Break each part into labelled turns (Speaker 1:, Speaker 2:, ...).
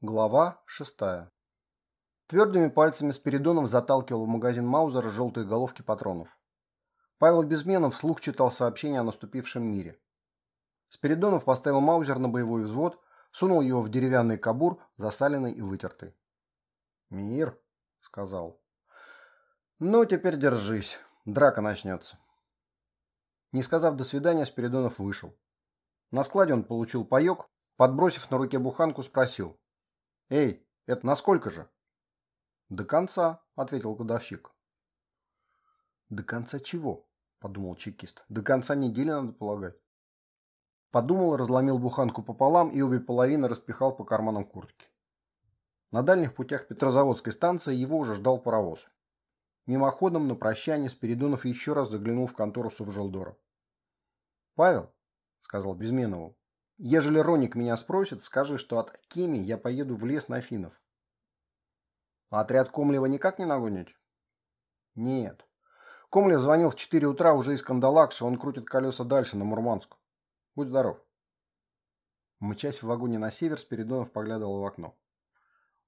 Speaker 1: Глава шестая. Твердыми пальцами Спиридонов заталкивал в магазин Маузера желтые головки патронов. Павел Безменов вслух читал сообщение о наступившем мире. Спиридонов поставил Маузер на боевой взвод, сунул его в деревянный кабур, засаленный и вытертый. «Мир», — сказал. «Ну, теперь держись. Драка начнется». Не сказав «до свидания», Спиридонов вышел. На складе он получил паек, подбросив на руке буханку, спросил. «Эй, это насколько же?» «До конца», — ответил кладовщик. «До конца чего?» — подумал чекист. «До конца недели, надо полагать». Подумал, разломил буханку пополам и обе половины распихал по карманам куртки. На дальних путях Петрозаводской станции его уже ждал паровоз. Мимоходом на прощание Спиридонов еще раз заглянул в контору Совжелдора. «Павел», — сказал Безменову, Ежели Роник меня спросит, скажи, что от Кеми я поеду в лес на Афинов. А отряд Комлева никак не нагонить? Нет. Комлев звонил в 4 утра уже из Кандалакши, он крутит колеса дальше, на Мурманск. Будь здоров. Мчась в вагоне на север, Спиридонов поглядывал в окно.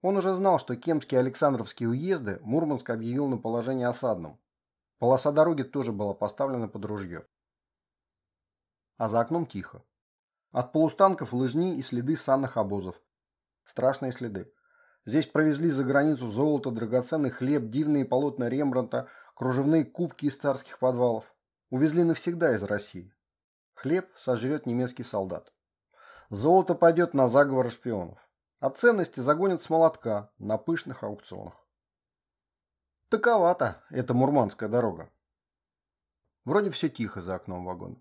Speaker 1: Он уже знал, что Кемские и Александровские уезды Мурманск объявил на положение осадным. Полоса дороги тоже была поставлена под ружье. А за окном тихо. От полустанков лыжни и следы санных обозов. Страшные следы. Здесь провезли за границу золото, драгоценный хлеб, дивные полотна Рембранта, кружевные кубки из царских подвалов. Увезли навсегда из России. Хлеб сожрет немецкий солдат. Золото пойдет на заговор шпионов. А ценности загонят с молотка на пышных аукционах. Таковата эта мурманская дорога. Вроде все тихо за окном вагона.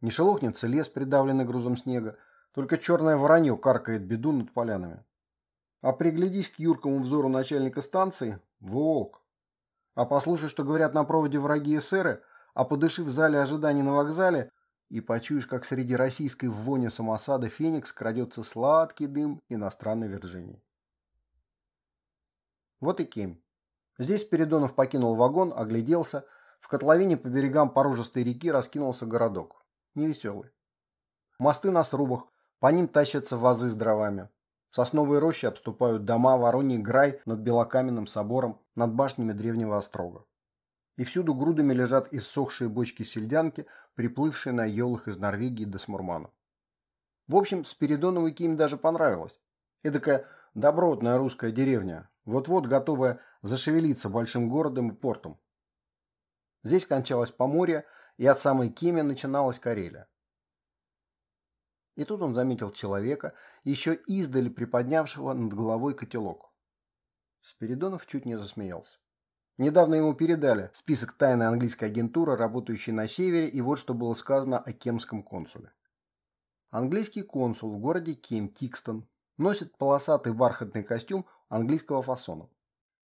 Speaker 1: Не шелохнется лес, придавленный грузом снега, только черное воронье каркает беду над полянами. А приглядись к юркому взору начальника станции – волк. А послушай, что говорят на проводе враги эсеры, а подыши в зале ожиданий на вокзале, и почуешь, как среди российской вони самосада «Феникс» крадется сладкий дым иностранной Вирджинии. Вот и Кем. Здесь Спиридонов покинул вагон, огляделся. В котловине по берегам поружистой реки раскинулся городок невеселый. Мосты на срубах, по ним тащатся вазы с дровами. Сосновые рощи обступают дома, вороний грай над Белокаменным собором, над башнями древнего острога. И всюду грудами лежат иссохшие бочки сельдянки, приплывшие на елах из Норвегии до Смурмана. В общем, Спиридонову Ким даже понравилось. Эдакая добротная русская деревня, вот-вот готовая зашевелиться большим городом и портом. Здесь кончалось Поморье, и от самой Кеми начиналась Карелия. И тут он заметил человека, еще издали приподнявшего над головой котелок. Спиридонов чуть не засмеялся. Недавно ему передали список тайной английской агентуры, работающей на севере, и вот что было сказано о кемском консуле. Английский консул в городе Кем Тикстон носит полосатый бархатный костюм английского фасона.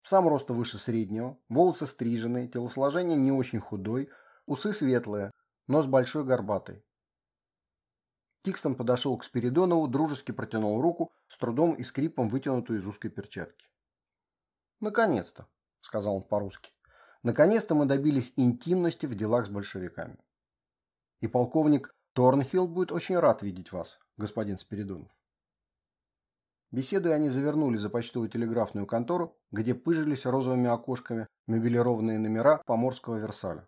Speaker 1: Сам роста выше среднего, волосы стриженные, телосложение не очень худой, Усы светлые, нос большой горбатый. Тикстон подошел к Спиридонову, дружески протянул руку, с трудом и скрипом вытянутую из узкой перчатки. «Наконец-то», — сказал он по-русски, — «наконец-то мы добились интимности в делах с большевиками. И полковник Торнхилл будет очень рад видеть вас, господин Спиридонов». Беседуя, они завернули за почтовую телеграфную контору, где пыжились розовыми окошками мебелированные номера поморского Версаля.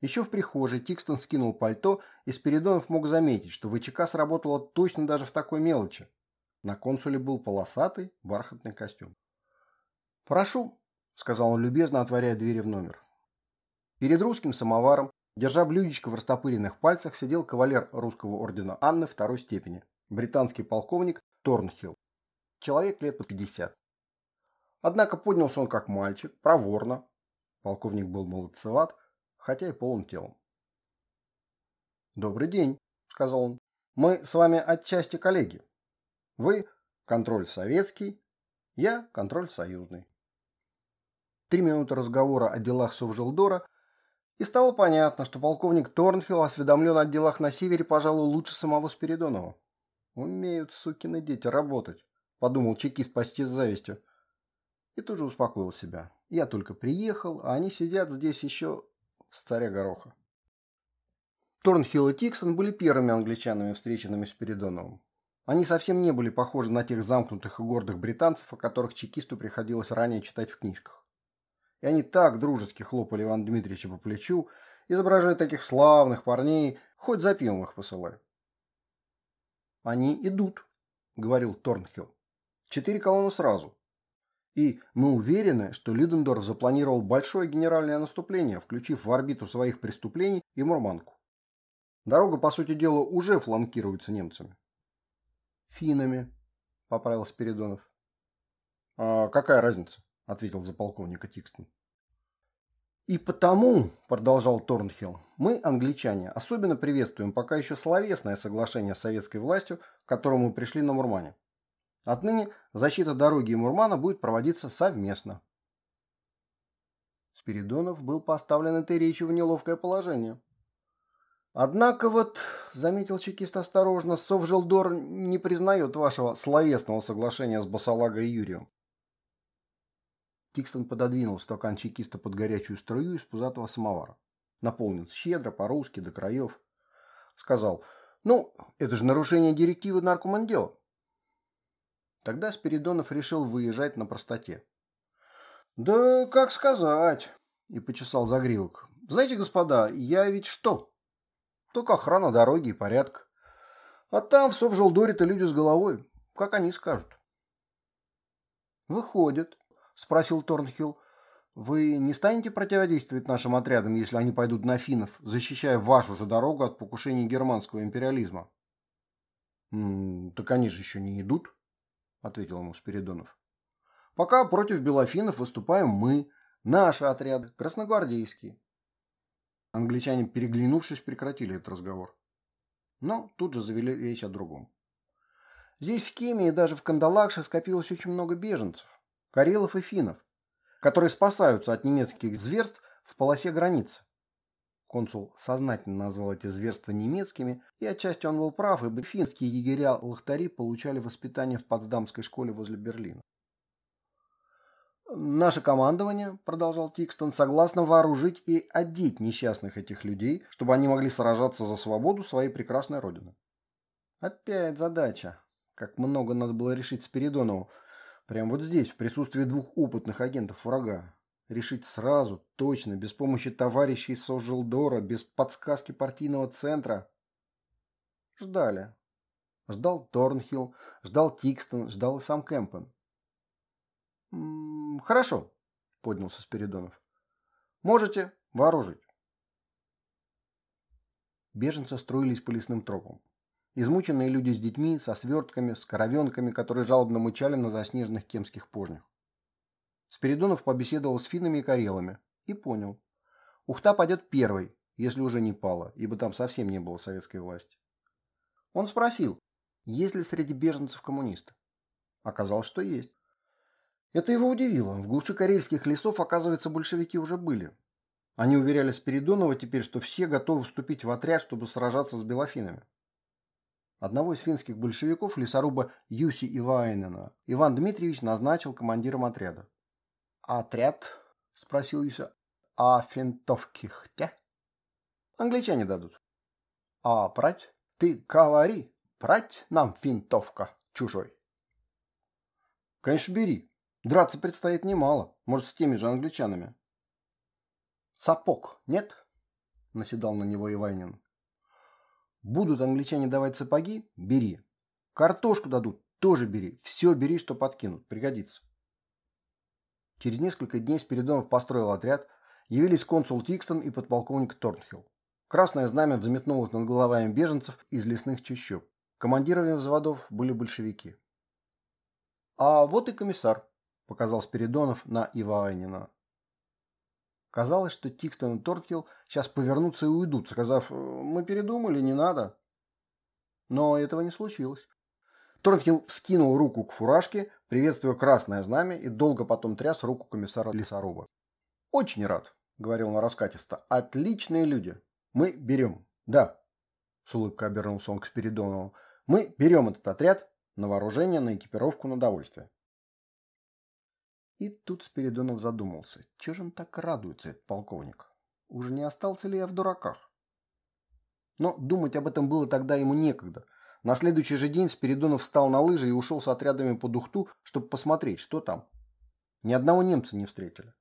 Speaker 1: Еще в прихожей Тикстон скинул пальто, и Спиридонов мог заметить, что ВЧК сработало точно даже в такой мелочи. На консуле был полосатый бархатный костюм. «Прошу», — сказал он любезно, отворяя двери в номер. Перед русским самоваром, держа блюдечко в растопыренных пальцах, сидел кавалер русского ордена Анны второй степени, британский полковник Торнхилл. Человек лет по 50. Однако поднялся он как мальчик, проворно. Полковник был молодцеват, хотя и полным телом. «Добрый день», — сказал он. «Мы с вами отчасти коллеги. Вы – контроль советский, я – контроль союзный». Три минуты разговора о делах Совжелдора, и стало понятно, что полковник Торнхилл осведомлен о делах на севере, пожалуй, лучше самого Спиридонова. «Умеют, сукины дети, работать», – подумал чекист почти с завистью. И тут же успокоил себя. «Я только приехал, а они сидят здесь еще старя гороха. Торнхилл и Тиксон были первыми англичанами, встреченными с Передоновым. Они совсем не были похожи на тех замкнутых и гордых британцев, о которых чекисту приходилось ранее читать в книжках. И они так дружески хлопали Ивана Дмитриевича по плечу, изображая таких славных парней, хоть за пивом их посылай. «Они идут», — говорил Торнхилл. «Четыре колонны сразу. И мы уверены, что Людендорф запланировал большое генеральное наступление, включив в орбиту своих преступлений и Мурманку. Дорога, по сути дела, уже фланкируется немцами. «Финами», — поправил Спиридонов. «А какая разница?» — ответил за полковника Тикстон. «И потому, — продолжал Торнхилл, — мы, англичане, особенно приветствуем пока еще словесное соглашение с советской властью, к которому мы пришли на Мурмане. Отныне защита дороги и Мурмана будет проводиться совместно. Спиридонов был поставлен этой речью в неловкое положение. Однако вот, заметил чекист осторожно, Совжелдор не признает вашего словесного соглашения с Басалагой Юрием. Тикстон пододвинул стакан чекиста под горячую струю из пузатого самовара. Наполнил щедро, по-русски, до краев. Сказал, ну, это же нарушение директивы наркомандела. Тогда Спиридонов решил выезжать на простоте. «Да как сказать?» – и почесал загривок. «Знаете, господа, я ведь что? Только охрана дороги и порядка. А там в Совжелдоре-то люди с головой. Как они скажут?» «Выходит», – спросил Торнхилл, – «вы не станете противодействовать нашим отрядам, если они пойдут на финнов, защищая вашу же дорогу от покушений германского империализма?» «М -м, «Так они же еще не идут», ответил ему Спиридонов. Пока против белофинов выступаем мы, наши отряды, красногвардейские. Англичане, переглянувшись, прекратили этот разговор. Но тут же завели речь о другом. Здесь в Кеме и даже в Кандалакше скопилось очень много беженцев, карелов и финнов, которые спасаются от немецких зверств в полосе границы. Консул сознательно назвал эти зверства немецкими, и отчасти он был прав, ибо финские егеря-лахтари получали воспитание в Потсдамской школе возле Берлина. «Наше командование, — продолжал Тикстон, — согласно вооружить и одеть несчастных этих людей, чтобы они могли сражаться за свободу своей прекрасной родины». Опять задача. Как много надо было решить Спиридонову. Прямо вот здесь, в присутствии двух опытных агентов врага. Решить сразу, точно, без помощи товарищей Сожелдора, без подсказки партийного центра. Ждали. Ждал Торнхилл, ждал Тикстон, ждал и сам Кэмпен. «М -м, «Хорошо», — поднялся Спиридонов. «Можете вооружить». Беженцы строились по лесным тропам. Измученные люди с детьми, со свертками, с коровенками, которые жалобно мычали на заснеженных кемских пожнях. Спиридонов побеседовал с финнами и карелами и понял. Ухта пойдет первой, если уже не пала, ибо там совсем не было советской власти. Он спросил, есть ли среди беженцев коммунисты. Оказалось, что есть. Это его удивило. В глуши карельских лесов, оказывается, большевики уже были. Они уверяли Спиридонова теперь, что все готовы вступить в отряд, чтобы сражаться с белофинами. Одного из финских большевиков, лесоруба Юси Ивайнена, Иван Дмитриевич назначил командиром отряда. «Отряд?» – спросил Юся. «А финтовки хтя?» «Англичане дадут». «А прать? Ты говори, прать нам финтовка чужой?» «Конечно, бери. Драться предстоит немало. Может, с теми же англичанами». «Сапог нет?» – наседал на него Иванин. «Будут англичане давать сапоги – бери. Картошку дадут – тоже бери. Все бери, что подкинут. Пригодится». Через несколько дней Спиридонов построил отряд, явились консул Тикстон и подполковник Торнхилл. Красное знамя взметнулось над головами беженцев из лесных чащоб. Командирами взводов были большевики. «А вот и комиссар», – показал Спиридонов на Иваанина. Казалось, что Тикстон и Торнхилл сейчас повернутся и уйдут, сказав «Мы передумали, не надо». Но этого не случилось. Торнхилл вскинул руку к фуражке, приветствуя красное знамя, и долго потом тряс руку комиссара лесоруба. «Очень рад», — говорил он раскатисто. «Отличные люди. Мы берем». «Да», — с улыбкой обернулся он к Спиридонову. «Мы берем этот отряд на вооружение, на экипировку, на довольствие». И тут Спиридонов задумался. Чего же он так радуется, этот полковник? Уже не остался ли я в дураках? Но думать об этом было тогда ему некогда — На следующий же день Спиридонов встал на лыжи и ушел с отрядами по Духту, чтобы посмотреть, что там. Ни одного немца не встретили.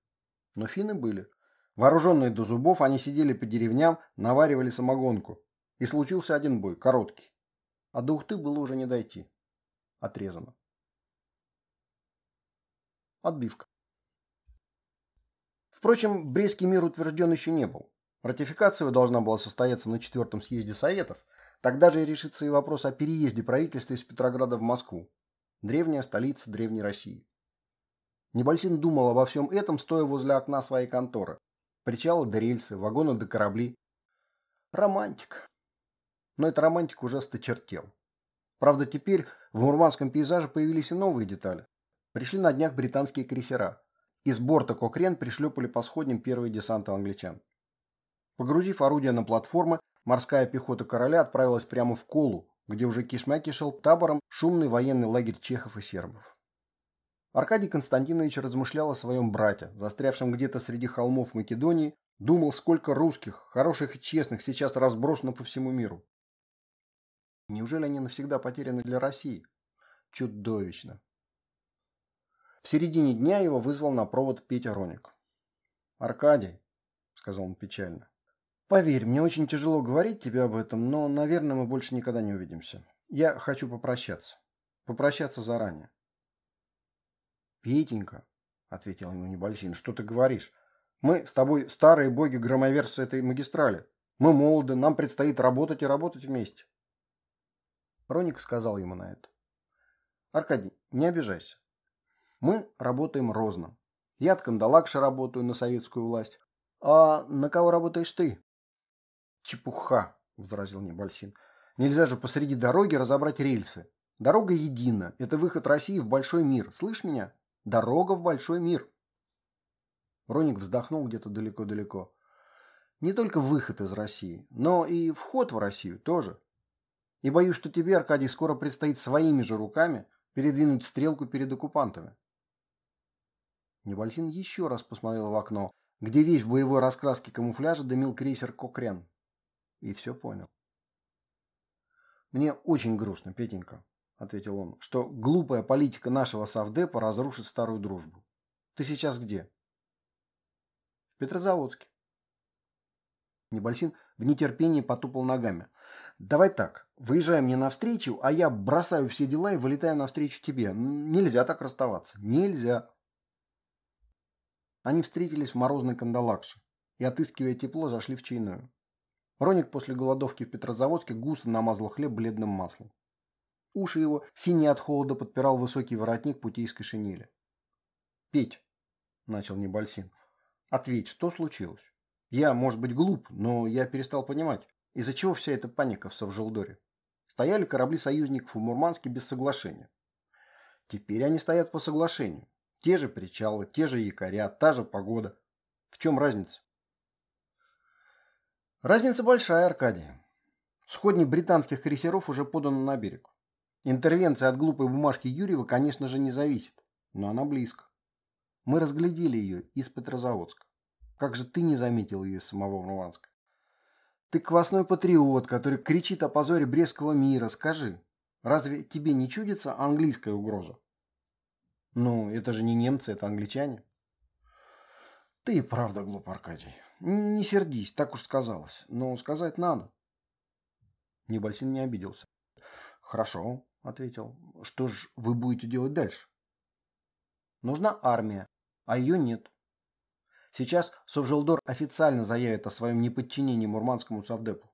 Speaker 1: Но финны были. Вооруженные до зубов, они сидели по деревням, наваривали самогонку. И случился один бой, короткий. А до Ухты было уже не дойти. Отрезано. Отбивка. Впрочем, Брестский мир утвержден еще не был. Ратификация должна была состояться на четвертом съезде Советов. Тогда же решится и вопрос о переезде правительства из Петрограда в Москву. Древняя столица Древней России. Небольсин думал обо всем этом, стоя возле окна своей конторы. Причалы до рельсы, вагоны до корабли. Романтик. Но эта романтика уже сточертел. Правда, теперь в мурманском пейзаже появились и новые детали. Пришли на днях британские крейсера. Из борта Кокрен пришлепали по сходням первые десанты англичан. Погрузив орудия на платформы, морская пехота короля отправилась прямо в Колу, где уже кишмя кишел табором шумный военный лагерь чехов и сербов. Аркадий Константинович размышлял о своем брате, застрявшем где-то среди холмов Македонии, думал, сколько русских, хороших и честных, сейчас разбросано по всему миру. Неужели они навсегда потеряны для России? Чудовищно. В середине дня его вызвал на провод Петя Роник. «Аркадий», — сказал он печально, — «поверь, мне очень тяжело говорить тебе об этом, но, наверное, мы больше никогда не увидимся. Я хочу попрощаться. Попрощаться заранее. «Петенька», — ответил ему Небольсин, — «что ты говоришь? Мы с тобой старые боги-громоверцы этой магистрали. Мы молоды, нам предстоит работать и работать вместе». Роник сказал ему на это. «Аркадий, не обижайся. Мы работаем розно. Я от Кандалакши работаю на советскую власть. А на кого работаешь ты?» «Чепуха», — возразил Небольсин. «Нельзя же посреди дороги разобрать рельсы. Дорога едина. Это выход России в большой мир. Слышь меня?» Дорога в большой мир. Роник вздохнул где-то далеко-далеко. Не только выход из России, но и вход в Россию тоже. И боюсь, что тебе, Аркадий, скоро предстоит своими же руками передвинуть стрелку перед оккупантами. Небольсин еще раз посмотрел в окно, где весь в боевой раскраске камуфляжа дымил крейсер «Кокрен». И все понял. Мне очень грустно, Петенька. — ответил он, — что глупая политика нашего Совдепа разрушит старую дружбу. Ты сейчас где? В Петрозаводске. Небольсин в нетерпении потупал ногами. Давай так, выезжай мне навстречу, а я бросаю все дела и вылетаю навстречу тебе. Нельзя так расставаться. Нельзя. Они встретились в морозной кандалакше и, отыскивая тепло, зашли в чайную. Роник после голодовки в Петрозаводске густо намазал хлеб бледным маслом. Уши его, синие от холода, подпирал высокий воротник путейской шинели. «Петь», — начал Небольсин, — «ответь, что случилось? Я, может быть, глуп, но я перестал понимать, из-за чего вся эта паника в Совжелдоре. Стояли корабли союзников в Мурманске без соглашения. Теперь они стоят по соглашению. Те же причалы, те же якоря, та же погода. В чем разница? Разница большая, Аркадий. Сходни британских крейсеров уже поданы на берег. Интервенция от глупой бумажки Юрьева, конечно же, не зависит, но она близко. Мы разглядели ее из Петрозаводска. Как же ты не заметил ее из самого Мурманска? Ты квасной патриот, который кричит о позоре Брестского мира. Скажи, разве тебе не чудится английская угроза? Ну, это же не немцы, это англичане. Ты и правда глуп, Аркадий. Не сердись, так уж сказалось. Но сказать надо. Небольсин не обиделся. Хорошо, ответил. Что ж вы будете делать дальше? Нужна армия, а ее нет. Сейчас Совжелдор официально заявит о своем неподчинении Мурманскому Совдепу.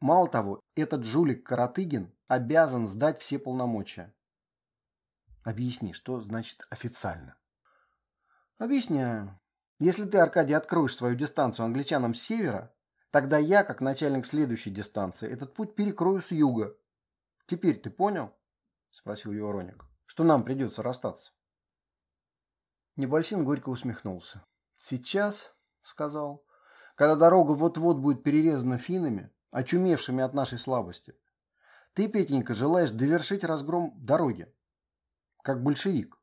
Speaker 1: Мало того, этот жулик Каратыгин обязан сдать все полномочия. Объясни, что значит официально? Объясняю. Если ты, Аркадий, откроешь свою дистанцию англичанам с севера, тогда я, как начальник следующей дистанции, этот путь перекрою с юга. Теперь ты понял? спросил его Роник. «Что нам придется расстаться?» Небольсин горько усмехнулся. «Сейчас, — сказал, — когда дорога вот-вот будет перерезана финами, очумевшими от нашей слабости, ты, Петенька, желаешь довершить разгром дороги, как большевик.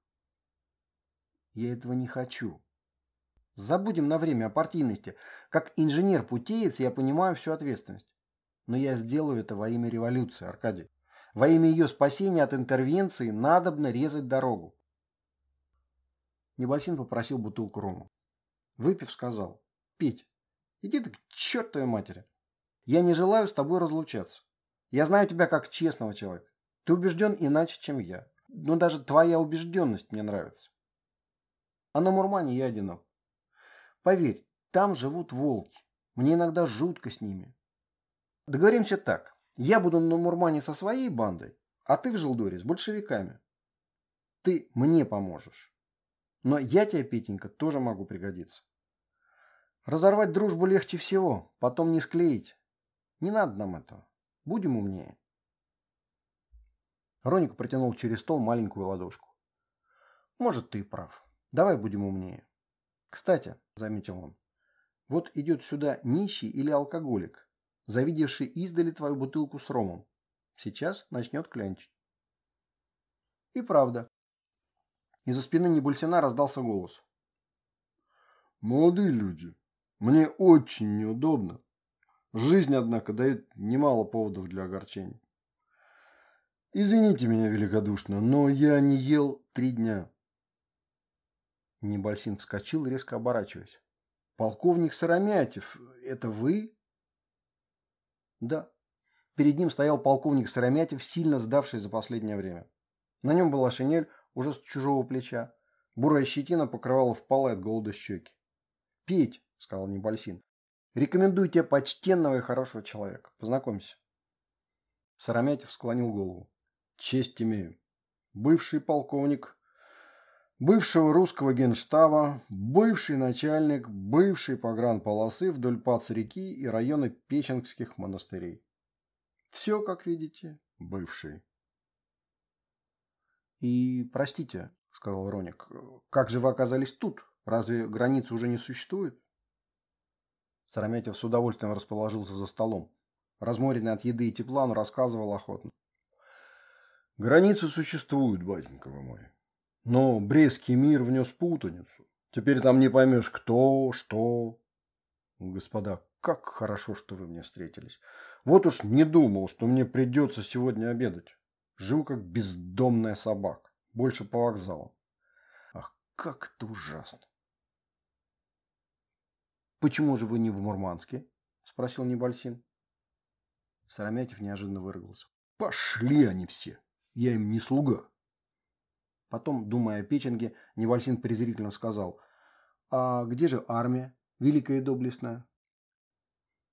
Speaker 1: Я этого не хочу. Забудем на время о партийности. Как инженер-путеец я понимаю всю ответственность. Но я сделаю это во имя революции, Аркадий. Во имя ее спасения от интервенции надобно резать дорогу. Небольсин попросил бутылку рома. Выпив, сказал. Петь, иди ты к чертовой матери. Я не желаю с тобой разлучаться. Я знаю тебя как честного человека. Ты убежден иначе, чем я. Но даже твоя убежденность мне нравится. А на Мурмане я одинок. Поверь, там живут волки. Мне иногда жутко с ними. Договоримся так. Я буду на Мурмане со своей бандой, а ты в Желдоре с большевиками. Ты мне поможешь. Но я тебе, Петенька, тоже могу пригодиться. Разорвать дружбу легче всего, потом не склеить. Не надо нам этого. Будем умнее. Роник протянул через стол маленькую ладошку. Может, ты и прав. Давай будем умнее. Кстати, заметил он, вот идет сюда нищий или алкоголик, завидевший издали твою бутылку с ромом. Сейчас начнет клянчить. И правда. Из-за спины Небульсина раздался голос.
Speaker 2: Молодые люди, мне очень неудобно. Жизнь, однако, дает немало поводов для огорчений. Извините меня великодушно, но я не ел три дня.
Speaker 1: Небольсин вскочил, резко оборачиваясь. «Полковник Сыромятев, это вы?» Да. Перед ним стоял полковник Сыромятев, сильно сдавший за последнее время. На нем была шинель, уже с чужого плеча. Бурая щетина покрывала впалые от голода щеки. «Петь», — сказал Небольсин, — «рекомендую тебе почтенного и хорошего человека. Познакомься». Сыромятев склонил голову.
Speaker 2: Честь имею. Бывший полковник бывшего русского генштаба, бывший начальник бывшей погранполосы вдоль Пац-реки и района Печенгских монастырей. Все, как видите, бывший.
Speaker 1: «И, простите», — сказал Роник, — «как же вы оказались тут? Разве границы уже не существует?» Сараметьев с удовольствием расположился за столом. Разморенный от еды и тепла, он рассказывал охотно.
Speaker 2: Границы существуют, батенька вы мой. Но Брестский мир внес путаницу. Теперь там не поймешь, кто, что. Господа, как хорошо, что вы мне встретились. Вот уж не думал, что мне придется сегодня обедать. Живу как бездомная собака. Больше по вокзалам. Ах, как это ужасно.
Speaker 1: «Почему же вы не в Мурманске?» – спросил Небольсин. Сарамятев неожиданно выругался.
Speaker 2: «Пошли они все!» Я им не слуга.
Speaker 1: Потом, думая о Печенге, Невальсин презрительно сказал, «А где же армия, великая и доблестная?»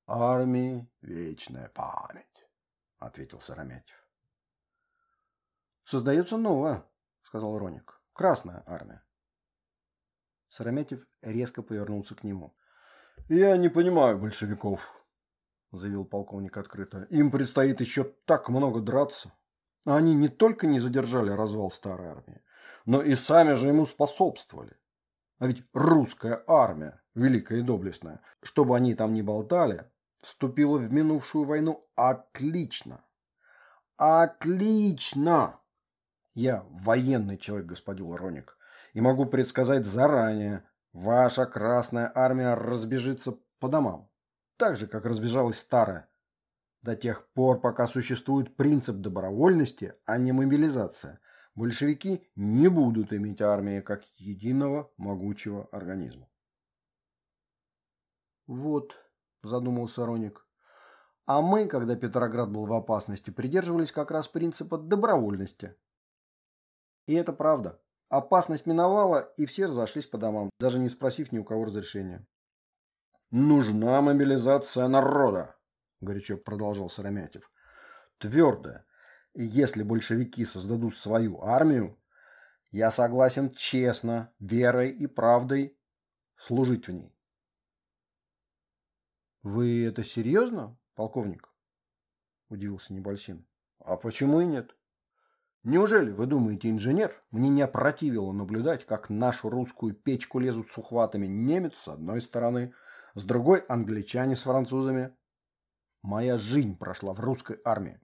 Speaker 2: «Армии вечная память», — ответил Сарамятьев.
Speaker 1: «Создается новая», — сказал Роник. «Красная армия». Сарамятьев резко повернулся к нему.
Speaker 2: «Я не понимаю большевиков», — заявил полковник открыто. «Им предстоит еще так много драться». Они не только не задержали развал старой армии, но и сами же ему способствовали. А ведь русская армия, великая и доблестная, чтобы они там не болтали, вступила в минувшую войну отлично. Отлично! Я военный человек, господин Роник, и могу предсказать заранее, ваша Красная Армия разбежится по домам, так же, как разбежалась старая, до тех пор, пока существует принцип добровольности, а не мобилизация, большевики не будут иметь армии как единого могучего организма.
Speaker 1: Вот, задумался Роник. А мы, когда Петроград был в опасности, придерживались как раз принципа добровольности. И это правда. Опасность миновала, и все разошлись по домам, даже не спросив ни у кого разрешения.
Speaker 2: Нужна мобилизация народа, – горячо продолжал Сыромятев. «Твердо. И если большевики создадут свою армию, я согласен честно, верой и правдой служить в ней».
Speaker 1: «Вы это серьезно, полковник?» – удивился Небольсин. «А почему и нет? Неужели, вы думаете, инженер, мне не опротивило наблюдать, как нашу русскую печку лезут с ухватами немец с одной стороны, с другой англичане с французами?» Моя жизнь прошла в русской армии.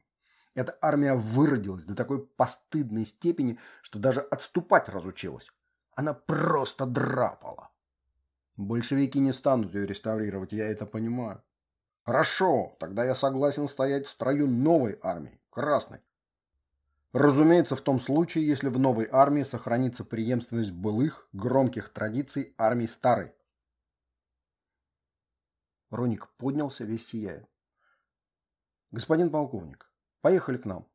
Speaker 1: Эта армия выродилась до такой постыдной степени, что даже отступать разучилась. Она просто драпала. Большевики не станут ее реставрировать, я это понимаю. Хорошо, тогда я согласен стоять в строю новой армии, красной.
Speaker 2: Разумеется, в том случае, если в новой армии сохранится преемственность былых, громких традиций армии старой.
Speaker 1: Роник поднялся, весь сияя. «Господин полковник, поехали к нам».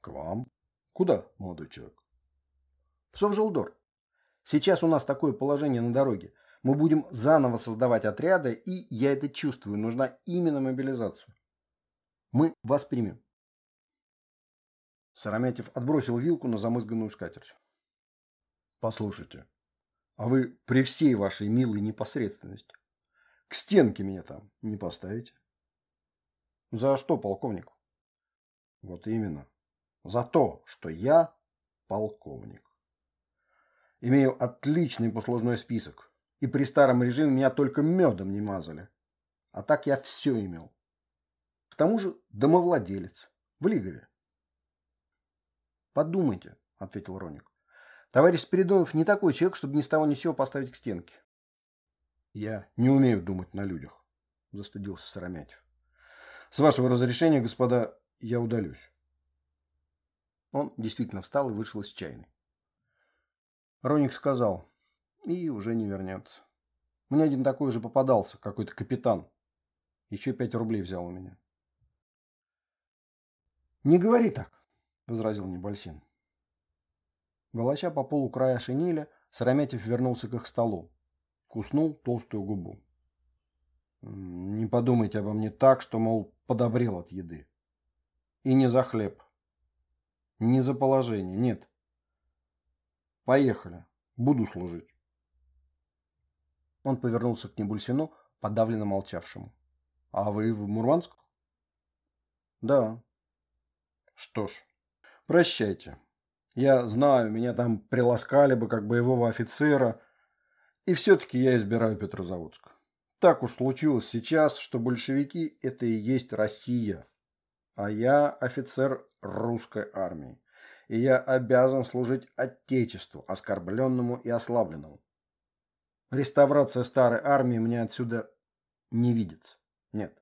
Speaker 2: «К вам? Куда, молодой человек?»
Speaker 1: «В Совжелдор. Сейчас у нас такое положение на дороге. Мы будем заново создавать отряды, и я это чувствую, нужна именно мобилизация. Мы вас примем».
Speaker 2: Сарамятев отбросил вилку на замызганную скатерть. «Послушайте, а вы при всей вашей милой непосредственности к стенке меня там не поставите?»
Speaker 1: За что, полковник?
Speaker 2: Вот именно. За то, что я полковник. Имею отличный послужной список. И при старом режиме меня только медом не мазали. А так я все имел. К тому же домовладелец. В Лигове.
Speaker 1: Подумайте, ответил Роник. Товарищ Спиридонов не такой человек, чтобы ни с того ни с сего поставить к стенке.
Speaker 2: Я не умею думать на людях, застудился Сыромятев. С вашего разрешения, господа, я удалюсь.
Speaker 1: Он действительно встал и вышел из чайной. Роник сказал, и уже не вернется. Мне один такой же попадался, какой-то капитан. Еще пять рублей взял у меня. «Не говори так», — возразил Небольсин. Волоча по полу края шинеля, Сыромятев вернулся к их столу. Куснул толстую губу.
Speaker 2: Не подумайте обо мне так, что, мол, подобрел от еды. И не за хлеб. Не за положение, нет. Поехали. Буду служить.
Speaker 1: Он повернулся к Небульсину, подавленно молчавшему. А вы в Мурманск?
Speaker 2: Да. Что ж, прощайте. Я знаю, меня там приласкали бы как боевого офицера, и все-таки я избираю Петрозаводск. Так уж случилось сейчас, что большевики – это и есть Россия. А я офицер русской армии. И я обязан служить Отечеству, оскорбленному и ослабленному. Реставрация старой армии мне отсюда не видится. Нет.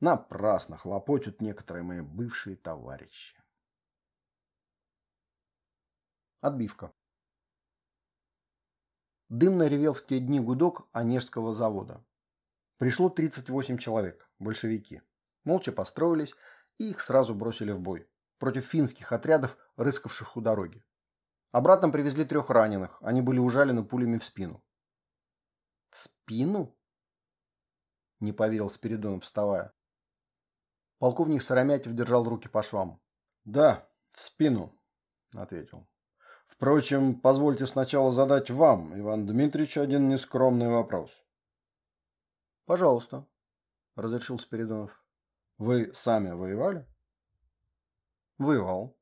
Speaker 2: Напрасно хлопочут некоторые мои бывшие товарищи.
Speaker 1: Отбивка. Дымно ревел в те дни гудок Онежского завода. Пришло 38 человек, большевики. Молча построились, и их сразу бросили в бой. Против финских отрядов, рыскавших у дороги. Обратно привезли трех раненых, они были ужалены пулями в спину. «В спину?» – не поверил Спиридонов, вставая. Полковник Сарамятев держал руки по швам.
Speaker 2: «Да, в спину», – ответил. Впрочем, позвольте сначала задать вам, Иван Дмитриевич, один нескромный вопрос.
Speaker 1: Пожалуйста, разрешил Спиридонов.
Speaker 2: Вы сами воевали?
Speaker 1: Воевал.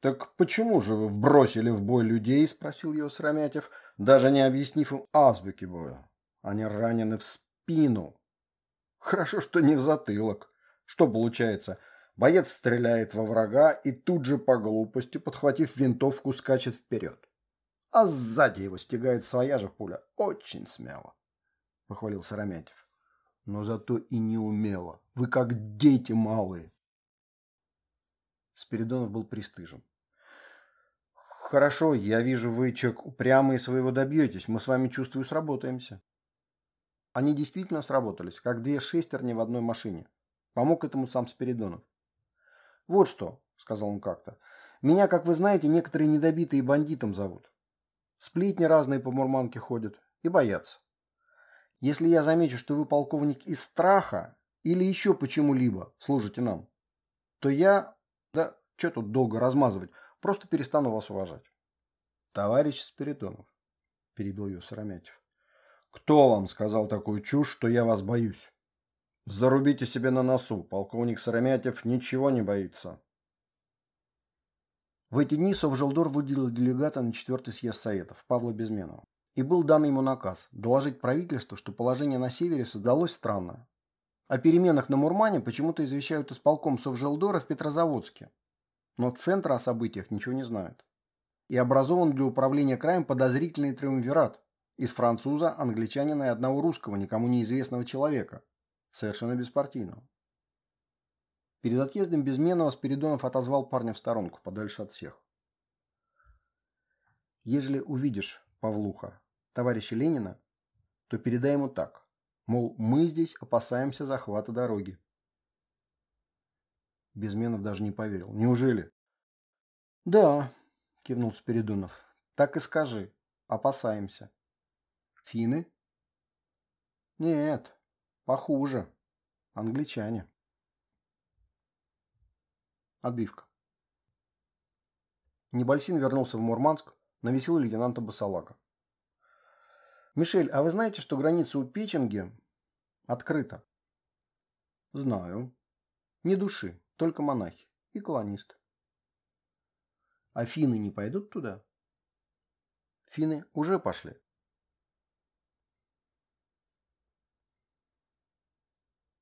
Speaker 2: Так почему же вы вбросили в бой людей, спросил его Срамятев, даже не объяснив им азбуки боя? Они ранены в спину. Хорошо, что не в затылок. Что получается? Боец стреляет во врага и тут же по глупости, подхватив винтовку, скачет вперед. А сзади его стегает своя же пуля. Очень смело, — похвалил Сарамятев. Но зато и не умело. Вы как дети малые.
Speaker 1: Спиридонов был пристыжен. Хорошо, я вижу, вы человек упрямый и своего добьетесь. Мы с вами, чувствую, сработаемся. Они действительно сработались, как две шестерни в одной машине. Помог этому сам Спиридонов. «Вот что», — сказал он как-то, — «меня, как вы знаете, некоторые недобитые бандитом зовут. Сплетни разные по Мурманке ходят и боятся. Если я замечу, что вы полковник из страха или еще почему-либо служите нам, то я, да что тут долго размазывать, просто перестану вас уважать».
Speaker 2: «Товарищ Спиридонов», — перебил ее Сыромятев, — «кто вам сказал такую чушь, что я вас боюсь?» Зарубите себе на носу, полковник Сыромятев ничего не боится.
Speaker 1: В эти дни Совжелдор выделил делегата на четвертый съезд Советов, Павла Безменова. И был дан ему наказ доложить правительству, что положение на севере создалось странное. О переменах на Мурмане почему-то извещают исполком Совжелдора в Петрозаводске. Но центра о событиях ничего не знают. И образован для управления краем подозрительный триумвират из француза, англичанина и одного русского, никому неизвестного человека – совершенно беспартийного. Перед отъездом Безменного Спиридонов отозвал парня в сторонку, подальше от всех. Ежели увидишь, Павлуха, товарища Ленина, то передай ему так, мол, мы здесь опасаемся захвата дороги. Безменов даже не поверил. Неужели? Да, кивнул Спиридонов. Так и скажи. Опасаемся. Финны? Нет, похуже. Англичане. Отбивка. Небольсин вернулся в Мурманск, навесил лейтенанта Басалака. «Мишель, а вы знаете, что граница у Печенги открыта?» «Знаю. Не души, только монахи и колонисты». «А финны не пойдут туда?» «Финны уже пошли.